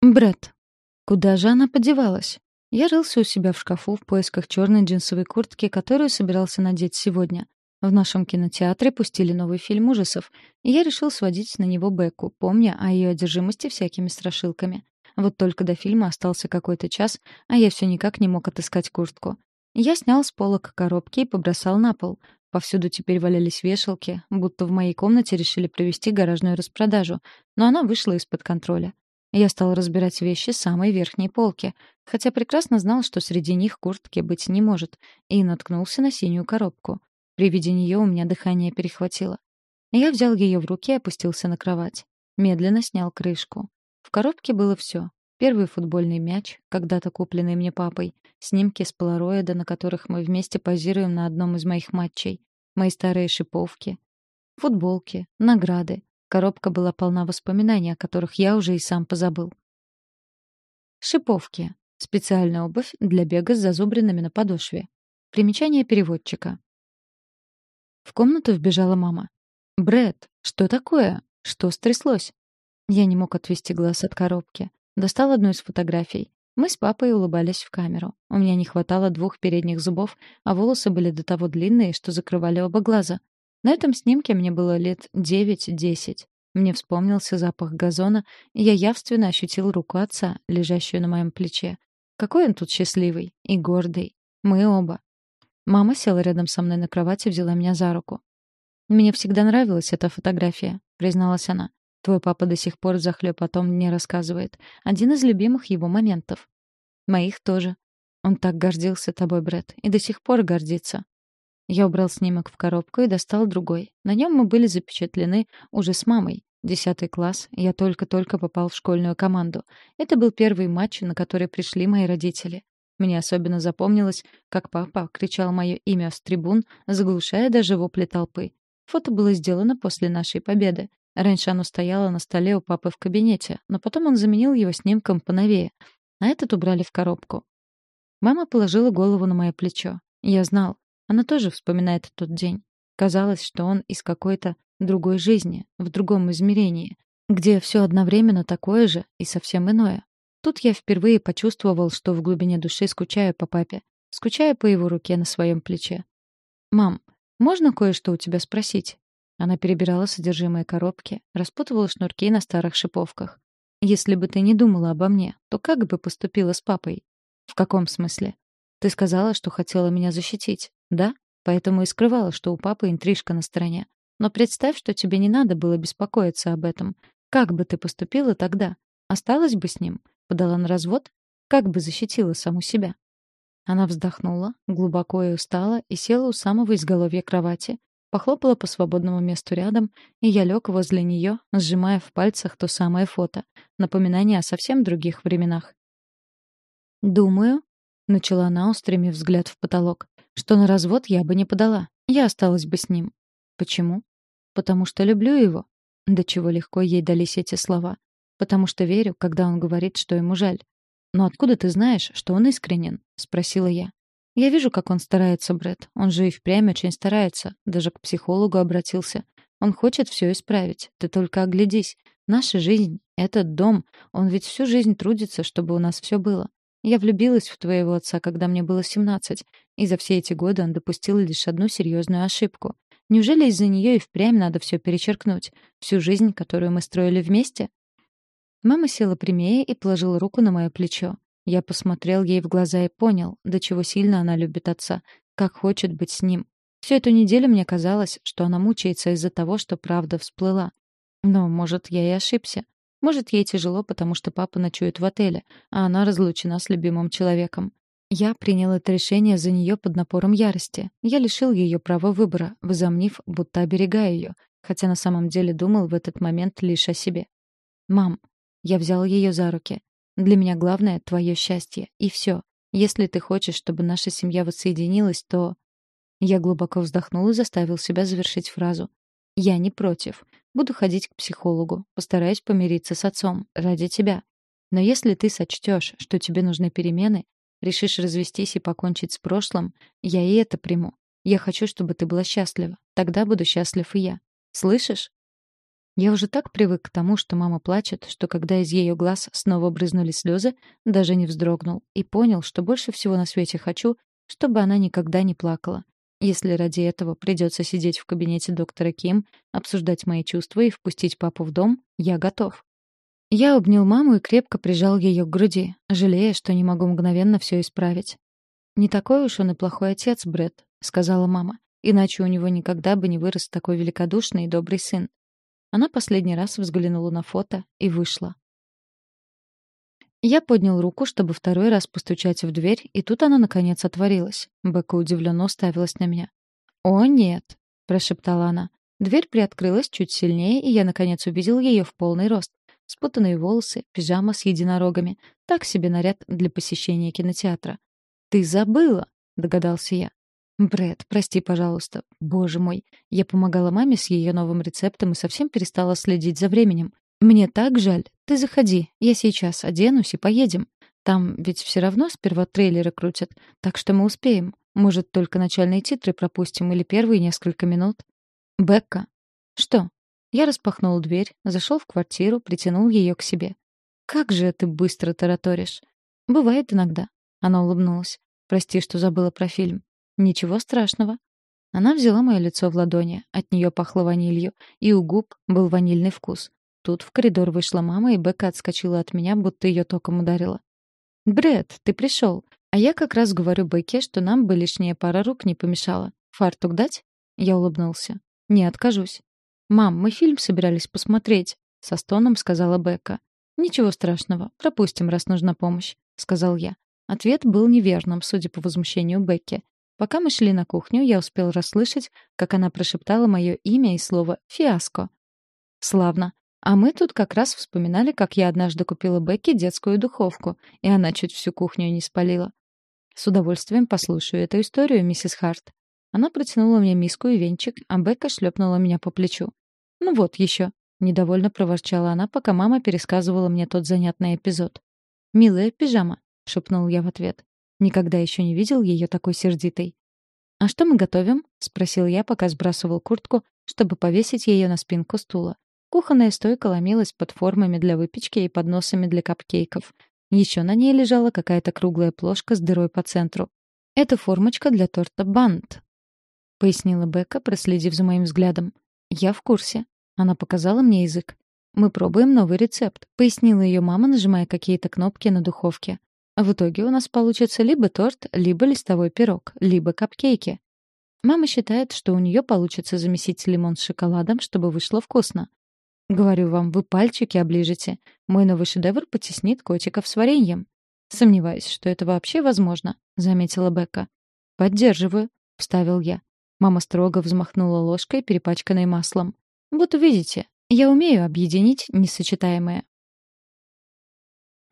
Брэд. Куда же она подевалась? Я рылся у себя в шкафу в поисках черной джинсовой куртки, которую собирался надеть сегодня. В нашем кинотеатре пустили новый фильм ужасов, и я решил сводить на него Бекку, помня о ее одержимости всякими страшилками. Вот только до фильма остался какой-то час, а я все никак не мог отыскать куртку. Я снял с полок коробки и побросал на пол. Повсюду теперь валялись вешалки, будто в моей комнате решили провести гаражную распродажу, но она вышла из-под контроля. Я стал разбирать вещи самой верхней полки, хотя прекрасно знал, что среди них куртки быть не может, и наткнулся на синюю коробку. При виде нее у меня дыхание перехватило. Я взял ее в руки и опустился на кровать. Медленно снял крышку. В коробке было все. Первый футбольный мяч, когда-то купленный мне папой, снимки с полароида, на которых мы вместе позируем на одном из моих матчей, мои старые шиповки, футболки, награды, Коробка была полна воспоминаний, о которых я уже и сам позабыл. Шиповки. Специальная обувь для бега с зазубринами на подошве. Примечание переводчика. В комнату вбежала мама. Брэд, что такое? Что стряслось?» Я не мог отвести глаз от коробки. Достал одну из фотографий. Мы с папой улыбались в камеру. У меня не хватало двух передних зубов, а волосы были до того длинные, что закрывали оба глаза. На этом снимке мне было лет девять-десять. Мне вспомнился запах газона, и я явственно ощутил руку отца, лежащую на моем плече. Какой он тут счастливый и гордый. Мы оба. Мама села рядом со мной на кровати и взяла меня за руку. «Мне всегда нравилась эта фотография», — призналась она. «Твой папа до сих пор захлеб о том мне рассказывает. Один из любимых его моментов». «Моих тоже. Он так гордился тобой, Брэд, и до сих пор гордится. Я убрал снимок в коробку и достал другой. На нем мы были запечатлены уже с мамой. Десятый класс, я только-только попал в школьную команду. Это был первый матч, на который пришли мои родители. Мне особенно запомнилось, как папа кричал мое имя с трибун, заглушая даже вопли толпы. Фото было сделано после нашей победы. Раньше оно стояло на столе у папы в кабинете, но потом он заменил его снимком поновее. А этот убрали в коробку. Мама положила голову на мое плечо. Я знал, она тоже вспоминает тот день. Казалось, что он из какой-то другой жизни, в другом измерении, где все одновременно такое же и совсем иное. Тут я впервые почувствовал, что в глубине души скучаю по папе, скучаю по его руке на своем плече. «Мам, можно кое-что у тебя спросить?» Она перебирала содержимое коробки, распутывала шнурки на старых шиповках. «Если бы ты не думала обо мне, то как бы поступила с папой?» «В каком смысле?» «Ты сказала, что хотела меня защитить. Да, поэтому и скрывала, что у папы интрижка на стороне. Но представь, что тебе не надо было беспокоиться об этом. Как бы ты поступила тогда? Осталась бы с ним? Подала на развод? Как бы защитила саму себя? Она вздохнула, глубоко и устала, и села у самого изголовья кровати, похлопала по свободному месту рядом, и я лег возле нее, сжимая в пальцах то самое фото, напоминание о совсем других временах. «Думаю», — начала она, устремив взгляд в потолок, что на развод я бы не подала. Я осталась бы с ним. Почему? Потому что люблю его. До чего легко ей дались эти слова. Потому что верю, когда он говорит, что ему жаль. «Но откуда ты знаешь, что он искренен?» — спросила я. «Я вижу, как он старается, Брэд. Он же и впрямь очень старается. Даже к психологу обратился. Он хочет все исправить. Ты только оглядись. Наша жизнь, этот дом, он ведь всю жизнь трудится, чтобы у нас все было. Я влюбилась в твоего отца, когда мне было 17, и за все эти годы он допустил лишь одну серьезную ошибку. Неужели из-за нее и впрямь надо все перечеркнуть? Всю жизнь, которую мы строили вместе? Мама села прямее и положила руку на мое плечо. Я посмотрел ей в глаза и понял, до чего сильно она любит отца, как хочет быть с ним. Всю эту неделю мне казалось, что она мучается из-за того, что правда всплыла. Но, может, я и ошибся. Может, ей тяжело, потому что папа ночует в отеле, а она разлучена с любимым человеком. Я принял это решение за нее под напором ярости. Я лишил ее права выбора, возомнив, будто оберегаю ее, хотя на самом деле думал в этот момент лишь о себе. «Мам», я взял ее за руки. «Для меня главное — твое счастье. И все. Если ты хочешь, чтобы наша семья воссоединилась, то...» Я глубоко вздохнул и заставил себя завершить фразу. «Я не против. Буду ходить к психологу, постараюсь помириться с отцом ради тебя. Но если ты сочтешь, что тебе нужны перемены, решишь развестись и покончить с прошлым, я и это приму. Я хочу, чтобы ты была счастлива. Тогда буду счастлив и я. Слышишь? Я уже так привык к тому, что мама плачет, что когда из ее глаз снова брызнули слезы, даже не вздрогнул и понял, что больше всего на свете хочу, чтобы она никогда не плакала. Если ради этого придется сидеть в кабинете доктора Ким, обсуждать мои чувства и впустить папу в дом, я готов. Я обнял маму и крепко прижал ее к груди, жалея, что не могу мгновенно все исправить. «Не такой уж он и плохой отец, Брэд», — сказала мама. «Иначе у него никогда бы не вырос такой великодушный и добрый сын. Она последний раз взглянула на фото и вышла. Я поднял руку, чтобы второй раз постучать в дверь, и тут она, наконец, отворилась. Бека удивленно уставилась на меня. «О, нет!» — прошептала она. Дверь приоткрылась чуть сильнее, и я, наконец, увидел ее в полный рост. Спутанные волосы, пижама с единорогами. Так себе наряд для посещения кинотеатра. «Ты забыла!» — догадался я. Бред, прости, пожалуйста. Боже мой, я помогала маме с ее новым рецептом и совсем перестала следить за временем. Мне так жаль. Ты заходи, я сейчас оденусь и поедем. Там ведь все равно сперва трейлеры крутят, так что мы успеем. Может, только начальные титры пропустим или первые несколько минут. Бекка. Что? Я распахнул дверь, зашел в квартиру, притянул ее к себе. Как же ты быстро тараторишь. Бывает иногда. Она улыбнулась. Прости, что забыла про фильм. Ничего страшного. Она взяла мое лицо в ладони, от нее пахло ванилью, и у губ был ванильный вкус. Тут в коридор вышла мама, и Бека отскочила от меня, будто ее током ударила. Бред, ты пришел. А я как раз говорю Бекке, что нам бы лишняя пара рук не помешала. Фартук дать? Я улыбнулся. Не откажусь. «Мам, мы фильм собирались посмотреть», — со стоном сказала Бекка. «Ничего страшного, пропустим, раз нужна помощь», — сказал я. Ответ был неверным, судя по возмущению Бекки. Пока мы шли на кухню, я успел расслышать, как она прошептала мое имя и слово «фиаско». Славно. А мы тут как раз вспоминали, как я однажды купила Бекке детскую духовку, и она чуть всю кухню не спалила. С удовольствием послушаю эту историю, миссис Харт. Она протянула мне миску и венчик, а Бекка шлепнула меня по плечу. «Ну вот еще», — недовольно проворчала она, пока мама пересказывала мне тот занятный эпизод. «Милая пижама», — шепнул я в ответ. Никогда еще не видел ее такой сердитой. «А что мы готовим?» — спросил я, пока сбрасывал куртку, чтобы повесить ее на спинку стула. Кухонная стойка ломилась под формами для выпечки и подносами для капкейков. Еще на ней лежала какая-то круглая плошка с дырой по центру. «Это формочка для торта бант», — пояснила Бекка, проследив за моим взглядом. «Я в курсе». Она показала мне язык. «Мы пробуем новый рецепт», — пояснила ее мама, нажимая какие-то кнопки на духовке. В итоге у нас получится либо торт, либо листовой пирог, либо капкейки. Мама считает, что у нее получится замесить лимон с шоколадом, чтобы вышло вкусно. Говорю вам, вы пальчики оближете. Мой новый шедевр потеснит котиков с вареньем. Сомневаюсь, что это вообще возможно, заметила Бекка. Поддерживаю, вставил я. Мама строго взмахнула ложкой, перепачканной маслом. Вот увидите, я умею объединить несочетаемое.